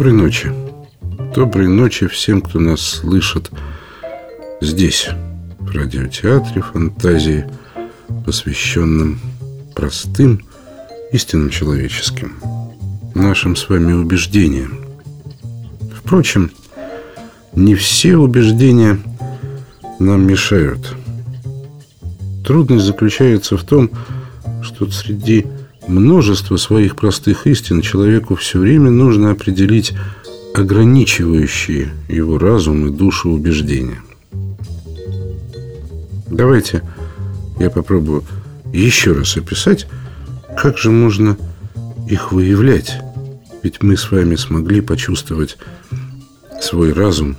Доброй ночи. Доброй ночи всем, кто нас слышит здесь, в радиотеатре фантазии, посвященном простым истинным человеческим, нашим с вами убеждениям. Впрочем, не все убеждения нам мешают. Трудность заключается в том, что среди множества своих простых истин человеку все время нужно определить ограничивающие его разум и душу убеждения. Давайте я попробую еще раз описать, как же можно их выявлять. Ведь мы с вами смогли почувствовать свой разум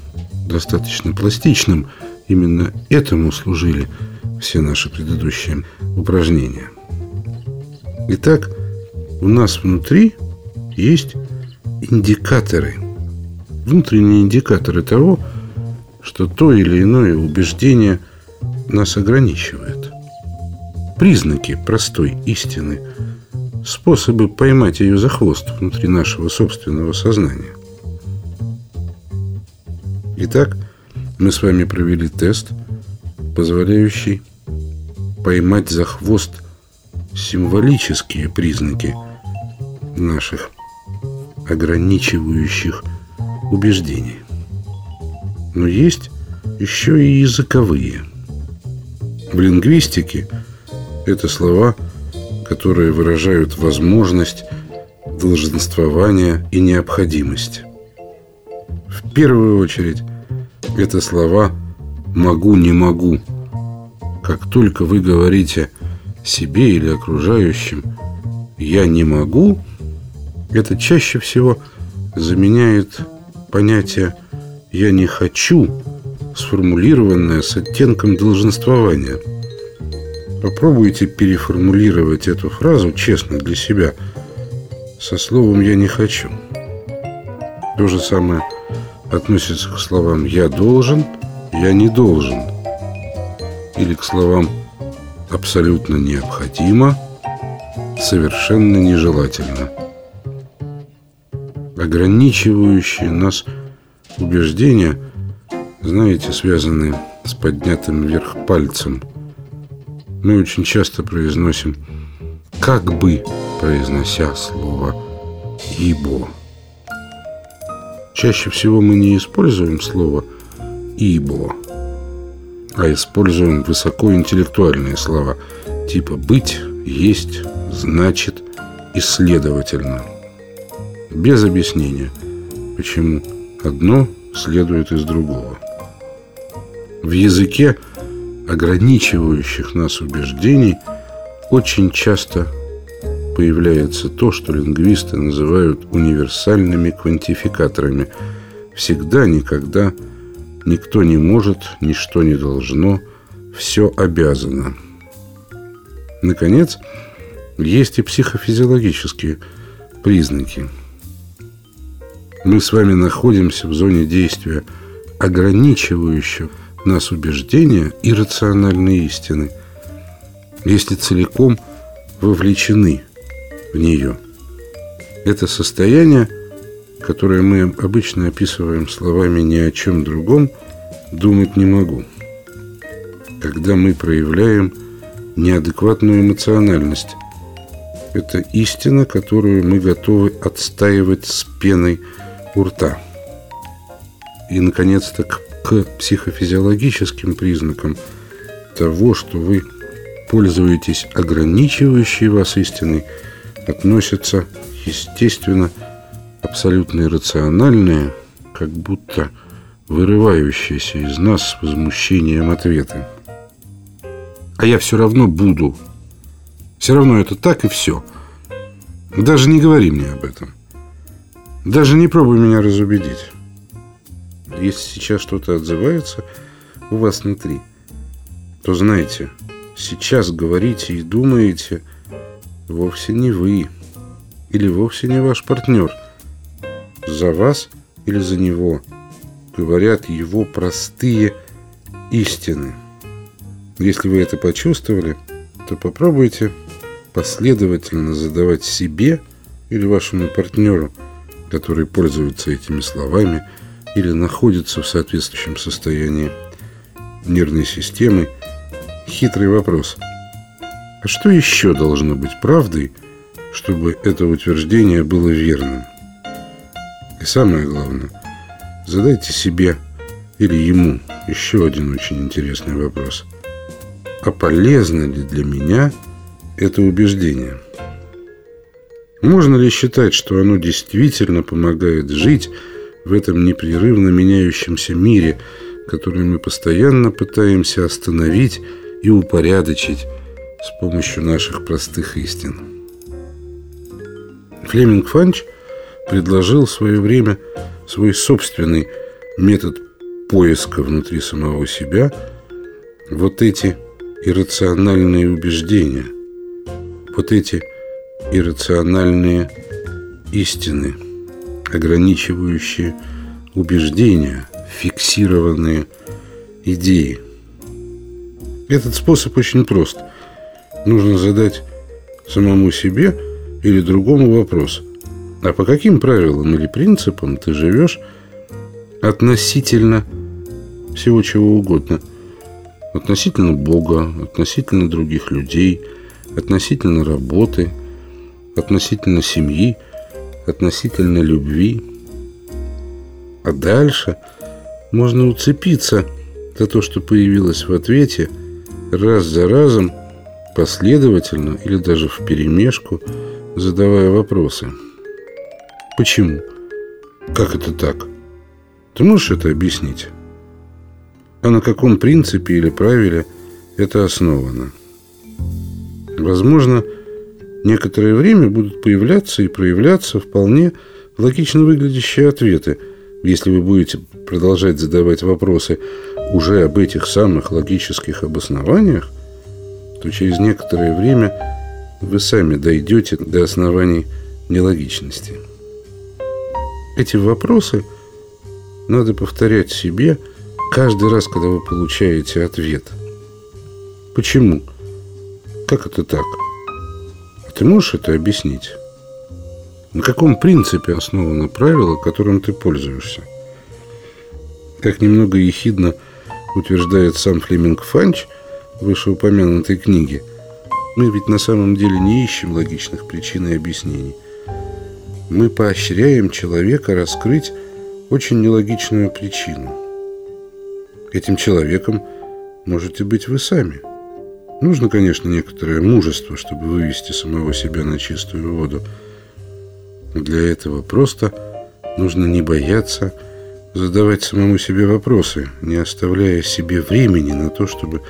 достаточно пластичным. Именно этому служили все наши предыдущие упражнения. Итак, у нас внутри есть индикаторы – внутренние индикаторы того, что то или иное убеждение нас ограничивает. Признаки простой истины, способы поймать ее за хвост внутри нашего собственного сознания. Итак, мы с вами провели тест, позволяющий поймать за хвост символические признаки наших ограничивающих убеждений. Но есть еще и языковые. В лингвистике это слова, которые выражают возможность долженствования и необходимость. В первую очередь это слова «могу, не могу». Как только вы говорите себе или окружающим «я не могу», это чаще всего заменяет понятие «я не хочу», сформулированное с оттенком долженствования. Попробуйте переформулировать эту фразу честно для себя со словом «я не хочу». То же самое относится к словам «я должен», «я не должен» или к словам «абсолютно необходимо», «совершенно нежелательно» ограничивающие нас убеждения, знаете, связанные с поднятым вверх пальцем. Мы очень часто произносим «как бы», произнося слово «ибо». Чаще всего мы не используем слово «ибо», а используем высокоинтеллектуальные слова типа «быть», «есть», «значит» и «следовательно» без объяснения, почему одно следует из другого. В языке ограничивающих нас убеждений очень часто появляется то, что лингвисты называют универсальными квантификаторами. Всегда, никогда, никто не может, ничто не должно, все обязано. Наконец, есть и психофизиологические признаки – мы с вами находимся в зоне действия ограничивающего нас убеждения и рациональной истины, если целиком вовлечены в нее. Это состояние, которое мы обычно описываем словами «ни о чем другом», думать не могу. Когда мы проявляем неадекватную эмоциональность, это истина, которую мы готовы отстаивать с пеной у рта. И, наконец-то, к, психофизиологическим признакам того, что вы пользуетесь ограничивающей вас истиной, относятся, естественно, абсолютно иррациональные, как будто вырывающиеся из нас с возмущением ответы. А я все равно буду. Все равно это так и все. Даже не говори мне об этом. Даже не пробуй меня разубедить. Если сейчас что-то отзывается у вас внутри, то знайте, сейчас говорите и думаете вовсе не вы или вовсе не ваш партнер. За вас или за него говорят его простые истины. Если вы это почувствовали, то попробуйте последовательно задавать себе или вашему партнеру которые пользуются этими словами или находятся в соответствующем состоянии нервной системы, хитрый вопрос. А что еще должно быть правдой, чтобы это утверждение было верным? И самое главное, задайте себе или ему еще один очень интересный вопрос. А полезно ли для меня это убеждение? Можно ли считать, что оно действительно помогает жить в этом непрерывно меняющемся мире, который мы постоянно пытаемся остановить и упорядочить с помощью наших простых истин? Флеминг Фанч предложил в свое время свой собственный метод поиска внутри самого себя вот эти иррациональные убеждения, вот эти иррациональные истины, ограничивающие убеждения, фиксированные идеи. Этот способ очень прост. Нужно задать самому себе или другому вопрос. А по каким правилам или принципам ты живешь относительно всего чего угодно? Относительно Бога, относительно других людей, относительно работы – относительно семьи, относительно любви. А дальше можно уцепиться за то, что появилось в ответе, раз за разом, последовательно или даже в перемешку, задавая вопросы. Почему? Как это так? Ты можешь это объяснить? А на каком принципе или правиле это основано? Возможно, некоторое время будут появляться и проявляться вполне логично выглядящие ответы, если вы будете продолжать задавать вопросы уже об этих самых логических обоснованиях, то через некоторое время вы сами дойдете до оснований нелогичности. Эти вопросы надо повторять себе каждый раз, когда вы получаете ответ. Почему? Как это так? Ты можешь это объяснить? На каком принципе основано правило, которым ты пользуешься? Как немного ехидно утверждает сам Флеминг Фанч в вышеупомянутой книге, мы ведь на самом деле не ищем логичных причин и объяснений. Мы поощряем человека раскрыть очень нелогичную причину. Этим человеком можете быть вы сами – Нужно, конечно, некоторое мужество, чтобы вывести самого себя на чистую воду. Для этого просто нужно не бояться задавать самому себе вопросы, не оставляя себе времени на то, чтобы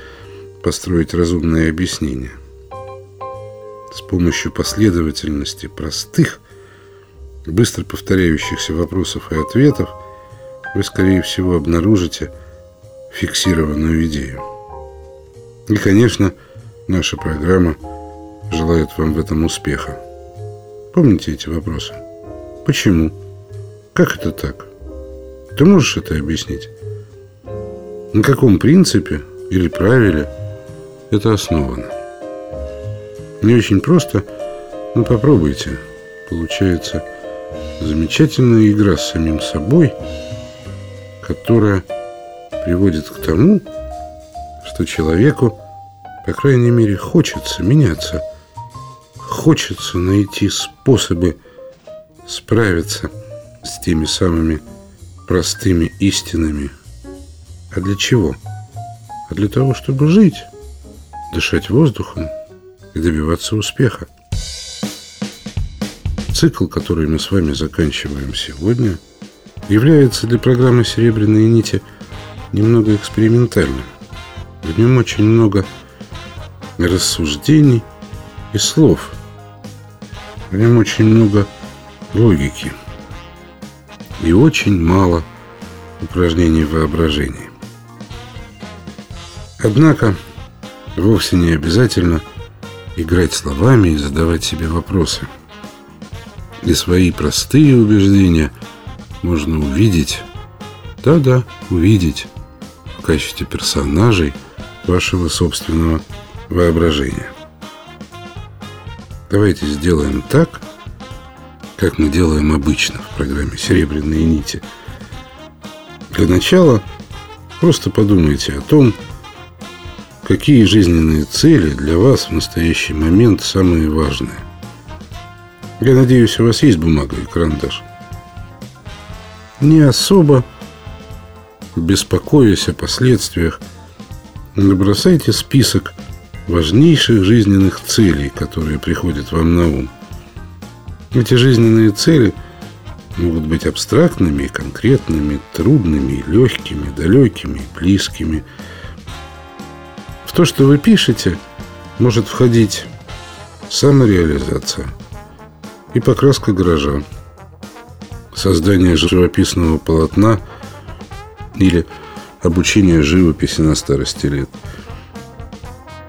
построить разумное объяснение. С помощью последовательности простых, быстро повторяющихся вопросов и ответов вы, скорее всего, обнаружите фиксированную идею. И, конечно, наша программа желает вам в этом успеха. Помните эти вопросы? Почему? Как это так? Ты можешь это объяснить? На каком принципе или правиле это основано? Не очень просто, но попробуйте. Получается замечательная игра с самим собой, которая приводит к тому, что человеку по крайней мере, хочется меняться. Хочется найти способы справиться с теми самыми простыми истинами. А для чего? А для того, чтобы жить, дышать воздухом и добиваться успеха. Цикл, который мы с вами заканчиваем сегодня, является для программы «Серебряные нити» немного экспериментальным. В нем очень много рассуждений и слов. В нем очень много логики и очень мало упражнений воображения. Однако вовсе не обязательно играть словами и задавать себе вопросы. И свои простые убеждения можно увидеть, да-да, увидеть в качестве персонажей вашего собственного воображения. Давайте сделаем так, как мы делаем обычно в программе «Серебряные нити». Для начала просто подумайте о том, какие жизненные цели для вас в настоящий момент самые важные. Я надеюсь, у вас есть бумага и карандаш. Не особо беспокоясь о последствиях, набросайте список важнейших жизненных целей, которые приходят вам на ум. Эти жизненные цели могут быть абстрактными, конкретными, трудными, легкими, далекими, близкими. В то, что вы пишете, может входить самореализация и покраска гаража, создание живописного полотна или обучение живописи на старости лет –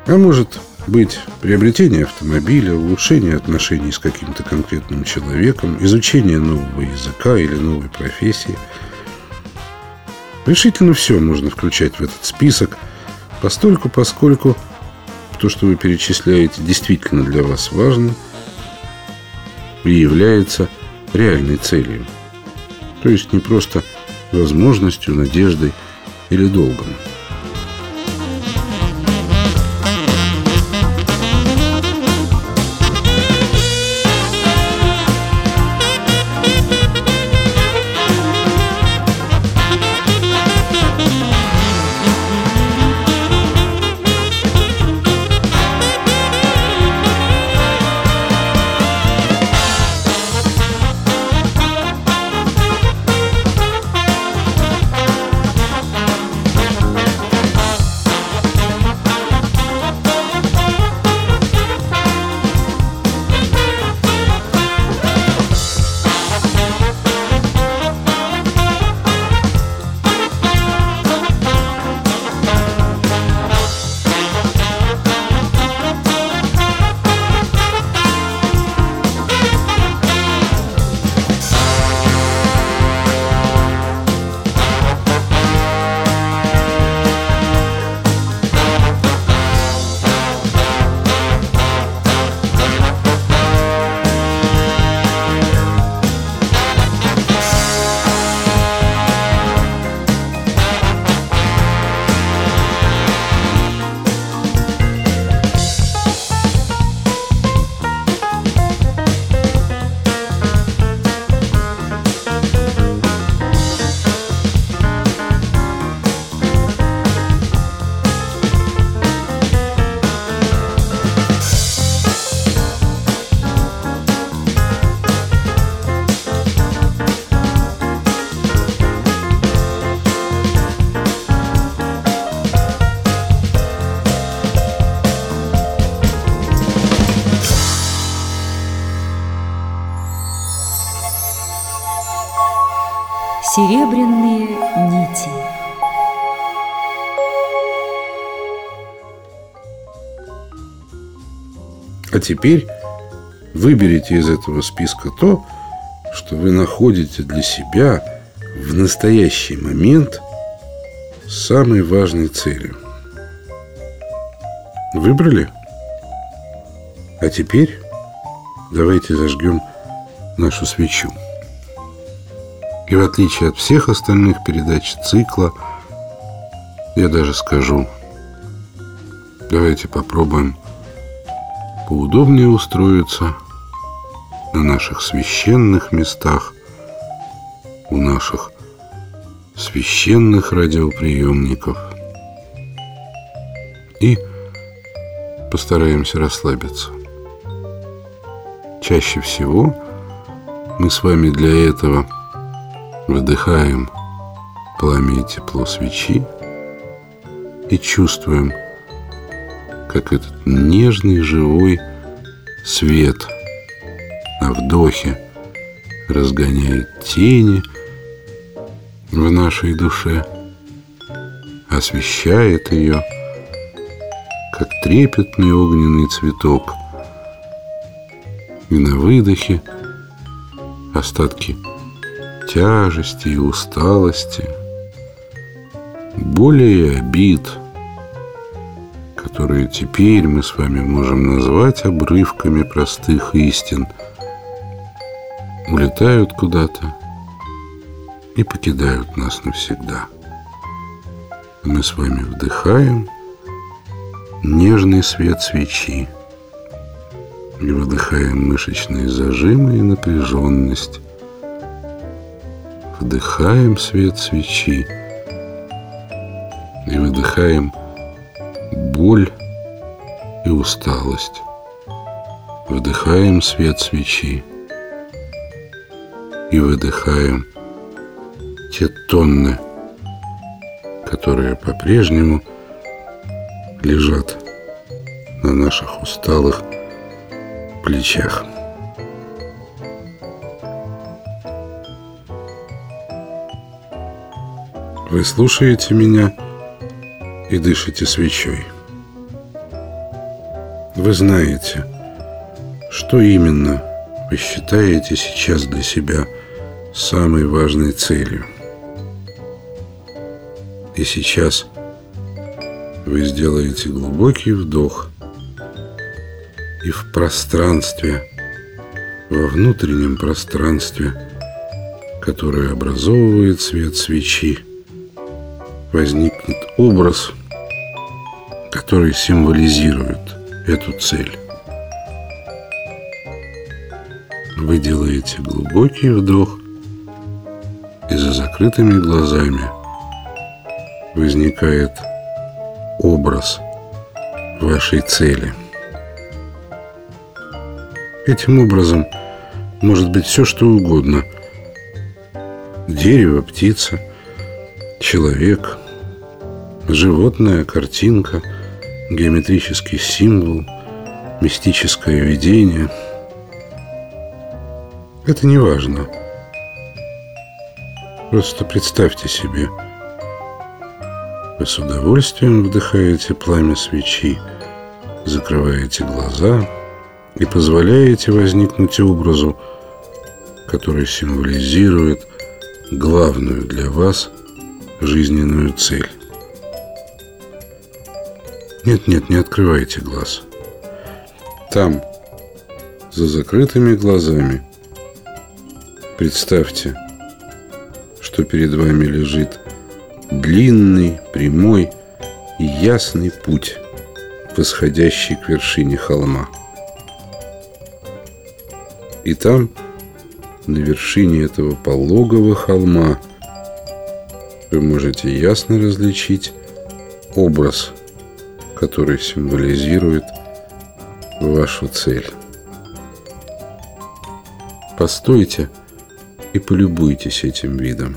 а может быть приобретение автомобиля, улучшение отношений с каким-то конкретным человеком, изучение нового языка или новой профессии. Решительно все можно включать в этот список, постольку, поскольку то, что вы перечисляете, действительно для вас важно и является реальной целью. То есть не просто возможностью, надеждой или долгом. А теперь выберите из этого списка то, что вы находите для себя в настоящий момент самой важной целью. Выбрали? А теперь давайте зажгем нашу свечу. И в отличие от всех остальных передач цикла, я даже скажу, давайте попробуем поудобнее устроиться на наших священных местах, у наших священных радиоприемников и постараемся расслабиться. Чаще всего мы с вами для этого – Вдыхаем пламя и тепло свечи и чувствуем, как этот нежный живой свет на вдохе разгоняет тени в нашей душе, освещает ее, как трепетный огненный цветок. И на выдохе остатки тяжести и усталости, более обид, которые теперь мы с вами можем назвать обрывками простых истин, улетают куда-то и покидают нас навсегда. Мы с вами вдыхаем нежный свет свечи и выдыхаем мышечные зажимы и напряженность. Вдыхаем свет свечи и выдыхаем боль и усталость. Вдыхаем свет свечи и выдыхаем те тонны, которые по-прежнему лежат на наших усталых плечах. Вы слушаете меня и дышите свечой. Вы знаете, что именно вы считаете сейчас для себя самой важной целью. И сейчас вы сделаете глубокий вдох и в пространстве, во внутреннем пространстве, которое образовывает свет свечи, возникнет образ, который символизирует эту цель. Вы делаете глубокий вдох, и за закрытыми глазами возникает образ вашей цели. Этим образом может быть все, что угодно. Дерево, птица, человек, животное, картинка, геометрический символ, мистическое видение. Это не важно. Просто представьте себе – вы с удовольствием вдыхаете пламя свечи, закрываете глаза и позволяете возникнуть образу, который символизирует главную для вас жизненную цель. Нет-нет, не открывайте глаз. Там, за закрытыми глазами, представьте, что перед вами лежит длинный, прямой и ясный путь, восходящий к вершине холма. И там, на вершине этого пологого холма, вы можете ясно различить образ, который символизирует вашу цель. Постойте и полюбуйтесь этим видом.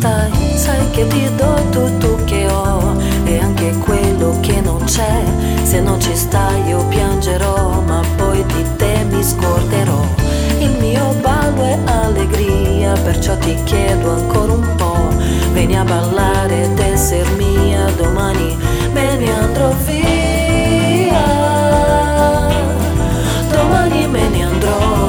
stai, sai che ti do tutto che ho e anche quello che non c'è. Se non ci stai io piangerò, ma poi di te mi scorderò. Il mio ballo è allegria, perciò ti chiedo ancora un po'. Vieni a ballare ed esser mia, domani me ne andrò via. Domani me ne andrò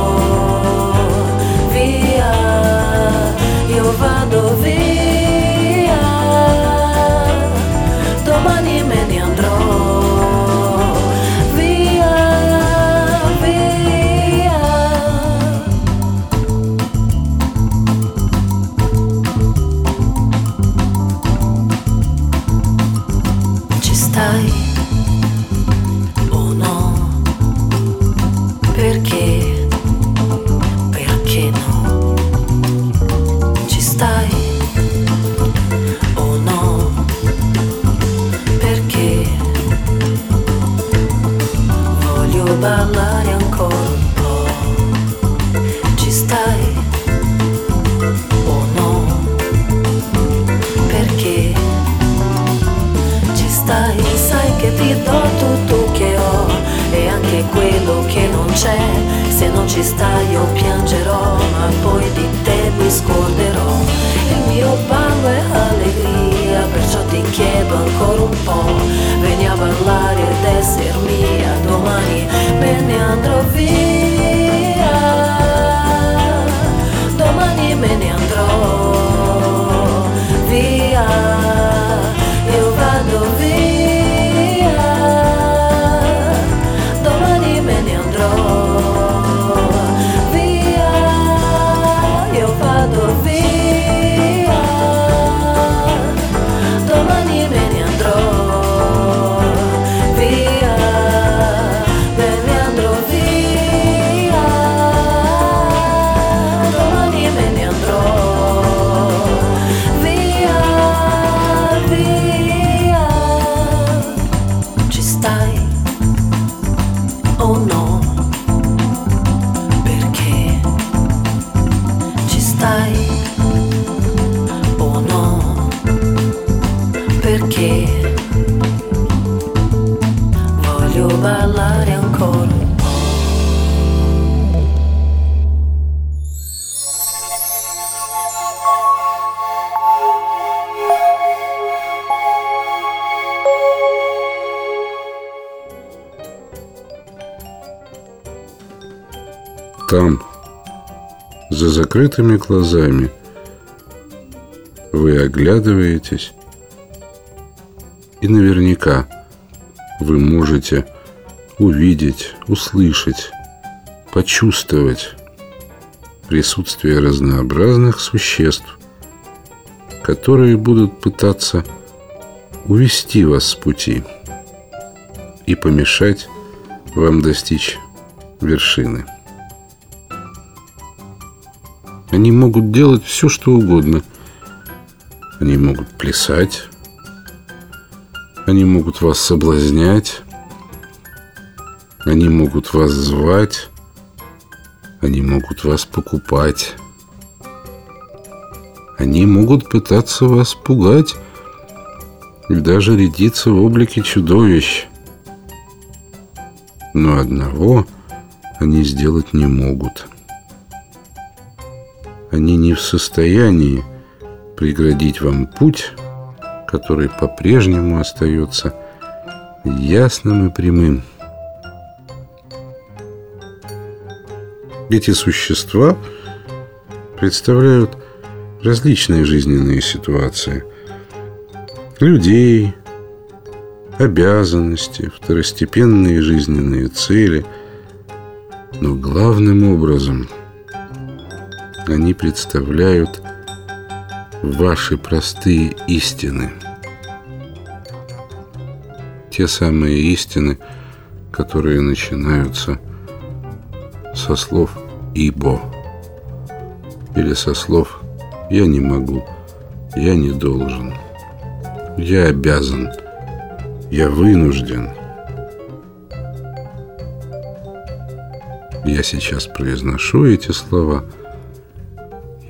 ci stai io piangerò, ma poi di te mi scorderò. Il mio ballo è allegria, perciò ti chiedo ancora un po'. Vieni a ballare ed essere mia, domani me ne andrò via. Domani me ne andrò Там, за закрытыми глазами, вы оглядываетесь, и наверняка вы можете увидеть, услышать, почувствовать присутствие разнообразных существ, которые будут пытаться увести вас с пути и помешать вам достичь вершины. Они могут делать все, что угодно. Они могут плясать. Они могут вас соблазнять. Они могут вас звать. Они могут вас покупать. Они могут пытаться вас пугать и даже рядиться в облике чудовищ. Но одного они сделать не могут – они не в состоянии преградить вам путь, который по-прежнему остается ясным и прямым. Эти существа представляют различные жизненные ситуации. Людей, обязанности, второстепенные жизненные цели. Но главным образом – они представляют ваши простые истины. Те самые истины, которые начинаются со слов «ибо» или со слов «я не могу», «я не должен», «я обязан», «я вынужден». Я сейчас произношу эти слова –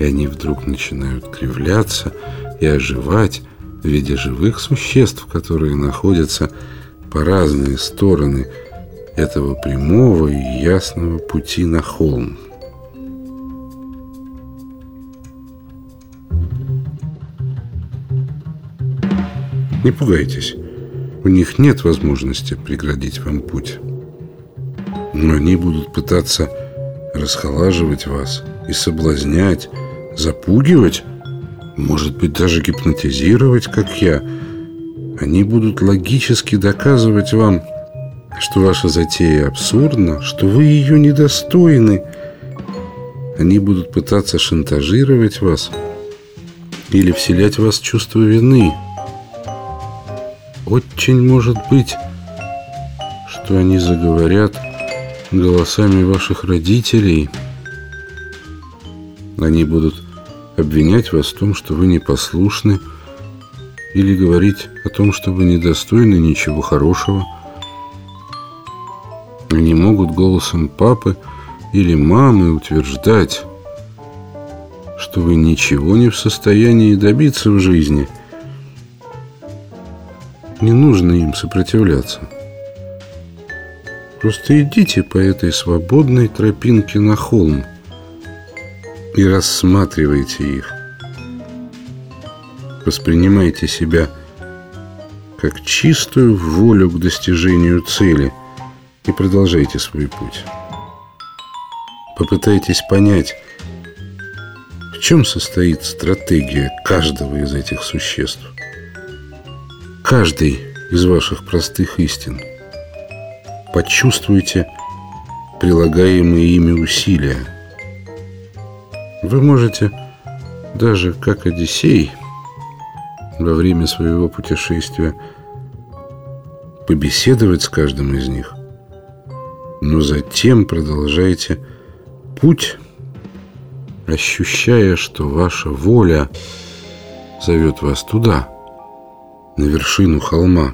и они вдруг начинают кривляться и оживать в виде живых существ, которые находятся по разные стороны этого прямого и ясного пути на холм. Не пугайтесь, у них нет возможности преградить вам путь. Но они будут пытаться расхолаживать вас и соблазнять, запугивать, может быть, даже гипнотизировать, как я. Они будут логически доказывать вам, что ваша затея абсурдна, что вы ее недостойны. Они будут пытаться шантажировать вас или вселять в вас чувство вины. Очень может быть, что они заговорят голосами ваших родителей – они будут обвинять вас в том, что вы непослушны, или говорить о том, что вы недостойны ничего хорошего. Они могут голосом папы или мамы утверждать, что вы ничего не в состоянии добиться в жизни. Не нужно им сопротивляться. Просто идите по этой свободной тропинке на холм и рассматривайте их. Воспринимайте себя как чистую волю к достижению цели и продолжайте свой путь. Попытайтесь понять, в чем состоит стратегия каждого из этих существ. Каждый из ваших простых истин – почувствуйте прилагаемые ими усилия. Вы можете даже как Одиссей во время своего путешествия побеседовать с каждым из них, но затем продолжайте путь, ощущая, что ваша воля зовет вас туда, на вершину холма.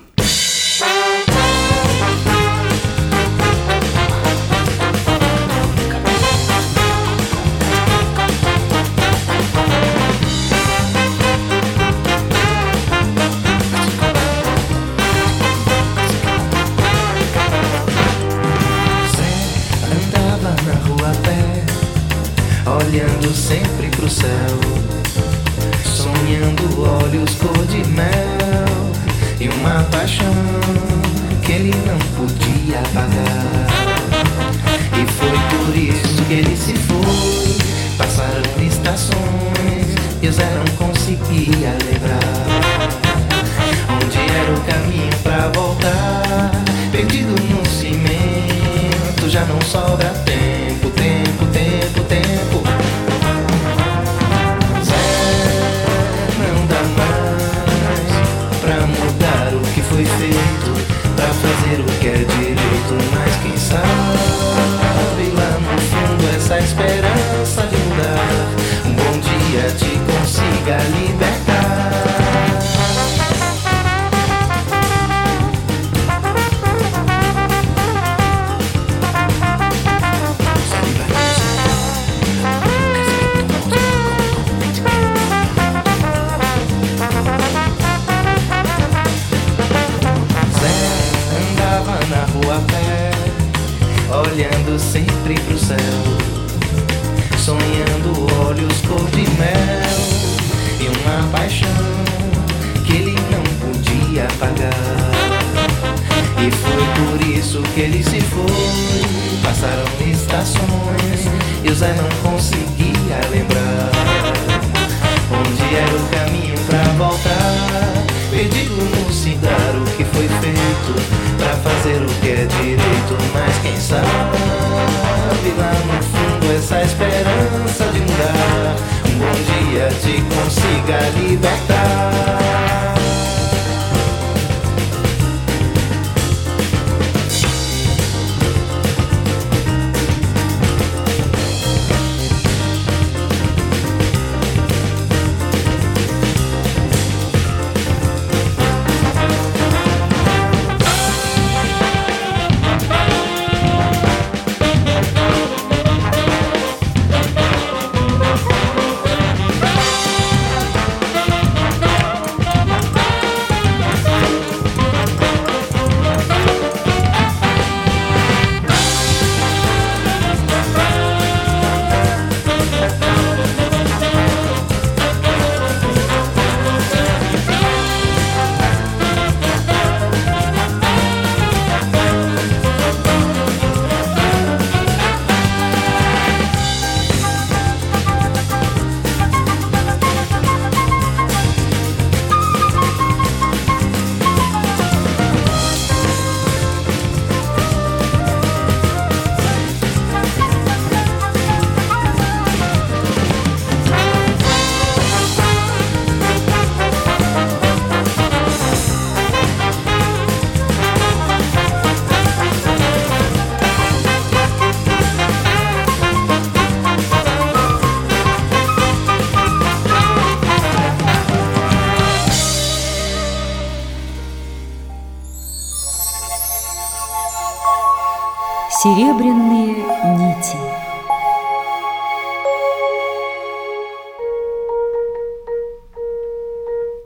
Серебряные нити.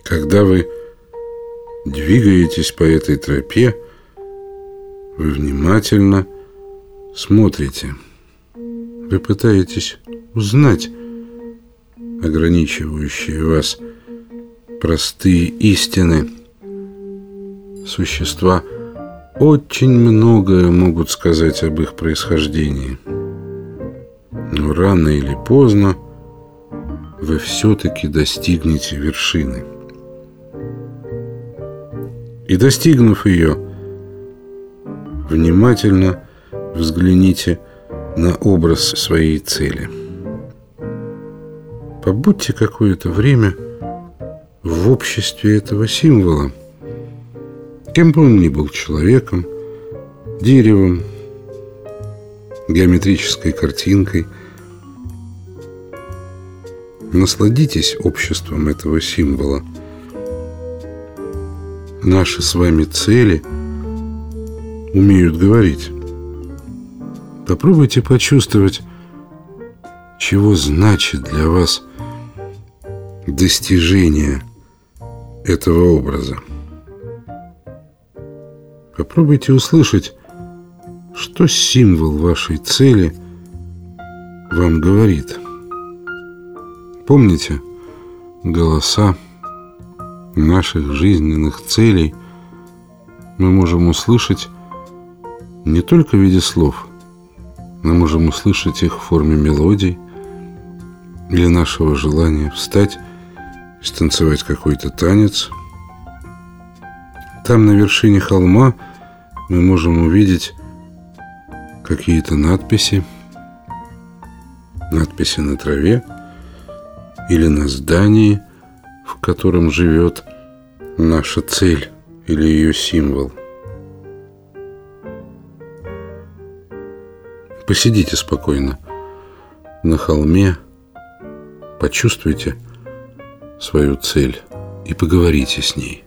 Когда вы двигаетесь по этой тропе, вы внимательно смотрите. Вы пытаетесь узнать ограничивающие вас простые истины. Существа очень многое могут сказать об их происхождении. Но рано или поздно вы все-таки достигнете вершины. И достигнув ее, внимательно взгляните на образ своей цели. Побудьте какое-то время в обществе этого символа, кем бы он ни был, человеком, деревом, геометрической картинкой. Насладитесь обществом этого символа – наши с вами цели умеют говорить. Попробуйте почувствовать, чего значит для вас достижение этого образа. Попробуйте услышать, что символ вашей цели вам говорит. Помните голоса, наших жизненных целей мы можем услышать не только в виде слов, мы можем услышать их в форме мелодий или нашего желания встать и станцевать какой-то танец. Там на вершине холма мы можем увидеть какие-то надписи, надписи на траве или на здании – в котором живет наша цель или ее символ. Посидите спокойно на холме, почувствуйте свою цель и поговорите с ней.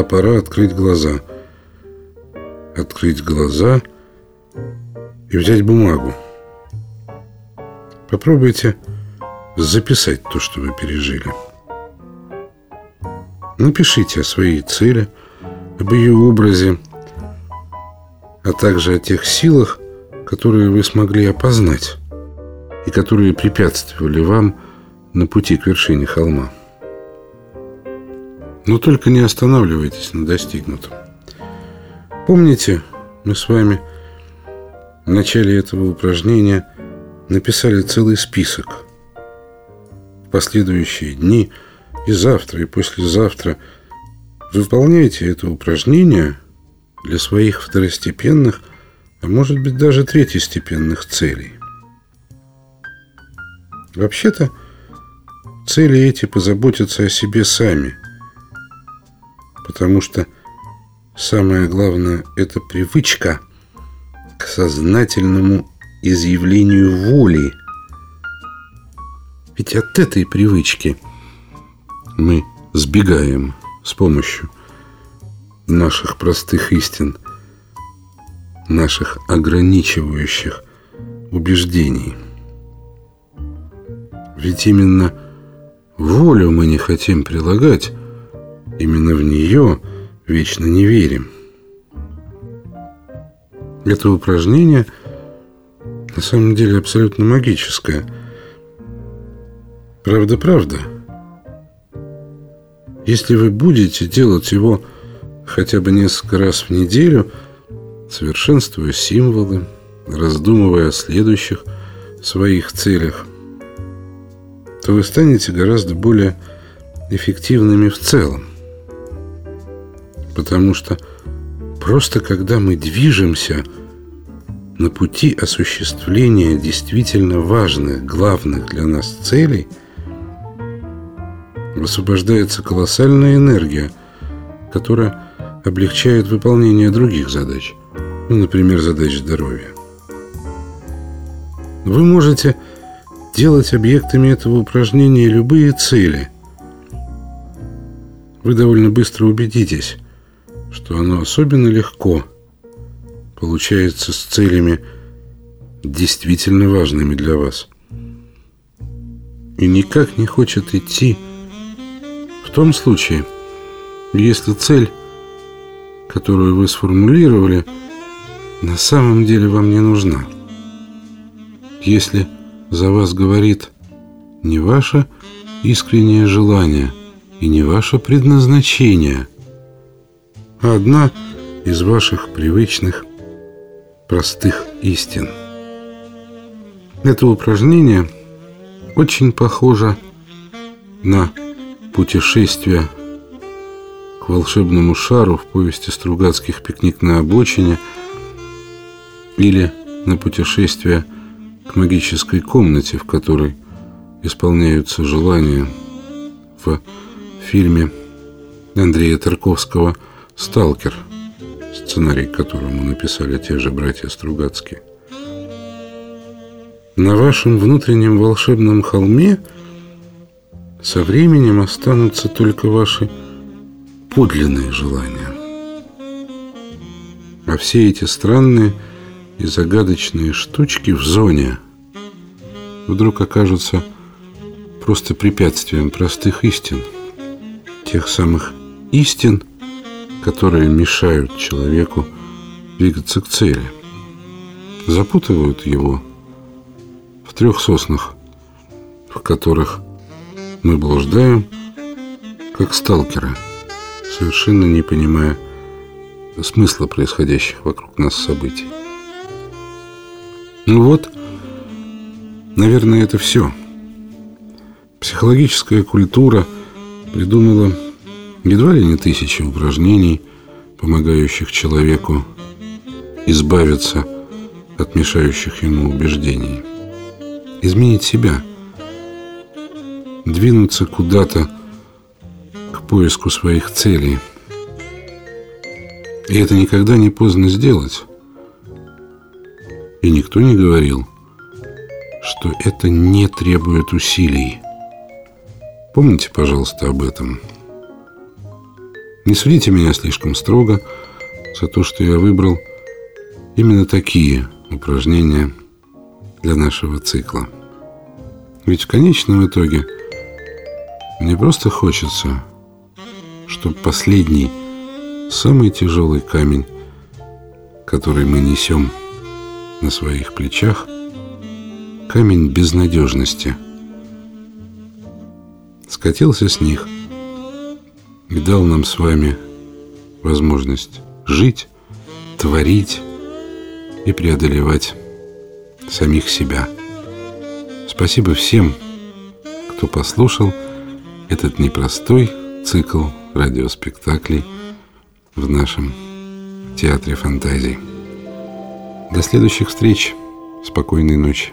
Пришла пора открыть глаза. Открыть глаза и взять бумагу. Попробуйте записать то, что вы пережили. Напишите о своей цели, об ее образе, а также о тех силах, которые вы смогли опознать и которые препятствовали вам на пути к вершине холма. Но только не останавливайтесь на достигнутом. Помните, мы с вами в начале этого упражнения написали целый список. В последующие дни и завтра, и послезавтра выполняйте это упражнение для своих второстепенных, а может быть даже третьестепенных целей. Вообще-то, цели эти позаботятся о себе сами – потому что самое главное – это привычка к сознательному изъявлению воли. Ведь от этой привычки мы сбегаем с помощью наших простых истин, наших ограничивающих убеждений. Ведь именно волю мы не хотим прилагать Именно в нее вечно не верим. Это упражнение на самом деле абсолютно магическое. Правда-правда. Если вы будете делать его хотя бы несколько раз в неделю, совершенствуя символы, раздумывая о следующих своих целях, то вы станете гораздо более эффективными в целом. Потому что просто когда мы движемся на пути осуществления действительно важных, главных для нас целей, высвобождается колоссальная энергия, которая облегчает выполнение других задач, ну, например, задач здоровья. Вы можете делать объектами этого упражнения любые цели. Вы довольно быстро убедитесь – что оно особенно легко получается с целями действительно важными для вас. И никак не хочет идти в том случае, если цель, которую вы сформулировали, на самом деле вам не нужна. Если за вас говорит не ваше искреннее желание и не ваше предназначение – а одна из ваших привычных простых истин. Это упражнение очень похоже на путешествие к волшебному шару в повести Стругацких «Пикник на обочине» или на путешествие к магической комнате, в которой исполняются желания в фильме Андрея Тарковского «Пикник «Сталкер», сценарий которому написали те же братья Стругацкие. На вашем внутреннем волшебном холме со временем останутся только ваши подлинные желания. А все эти странные и загадочные штучки в зоне вдруг окажутся просто препятствием простых истин, тех самых истин, которые мешают человеку двигаться к цели. Запутывают его в трех соснах, в которых мы блуждаем, как сталкеры, совершенно не понимая смысла происходящих вокруг нас событий. Ну вот, наверное, это все. Психологическая культура придумала Едва ли не тысячи упражнений, помогающих человеку избавиться от мешающих ему убеждений. Изменить себя. Двинуться куда-то к поиску своих целей. И это никогда не поздно сделать. И никто не говорил, что это не требует усилий. Помните, пожалуйста, об этом. Не судите меня слишком строго за то, что я выбрал именно такие упражнения для нашего цикла. Ведь в конечном итоге мне просто хочется, чтобы последний, самый тяжелый камень, который мы несем на своих плечах, камень безнадежности, скатился с них и дал нам с вами возможность жить, творить и преодолевать самих себя. Спасибо всем, кто послушал этот непростой цикл радиоспектаклей в нашем театре фантазий. До следующих встреч. Спокойной ночи.